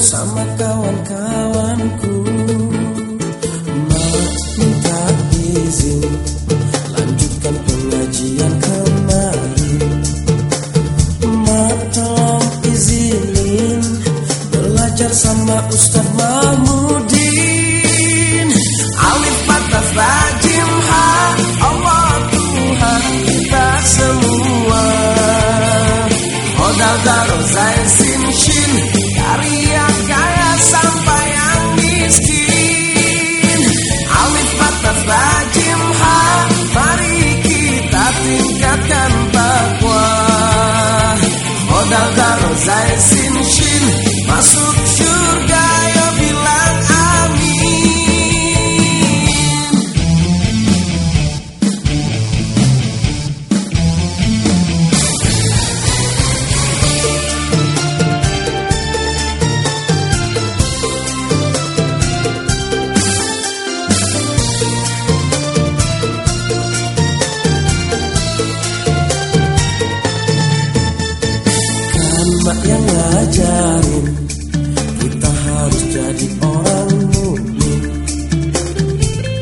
sama kawan-kawanku. Minta izin lanjutkan pengajian kemarin Mak tolong izinin belajar sama Ustaz Mahmudin. Alif ngajarin Kita harus jadi orang mukmin.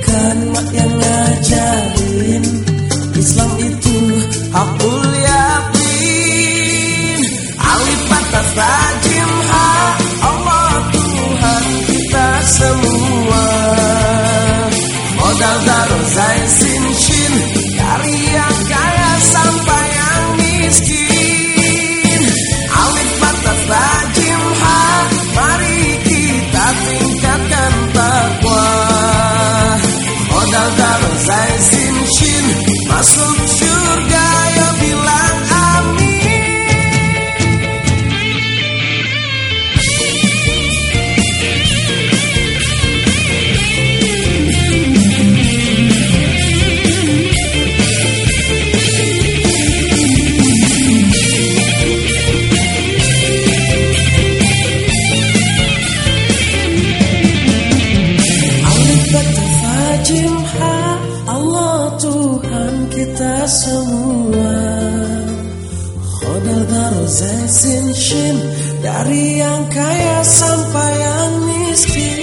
Kan mak yang ngajarin Islam itu hakul yakin Alif atas rajim ha Allah Tuhan kita semua. Modal Rajim Ha Allah Tuhan kita semua. Khodal Daro Zaisin Shin Dari yang kaya sampai yang miskin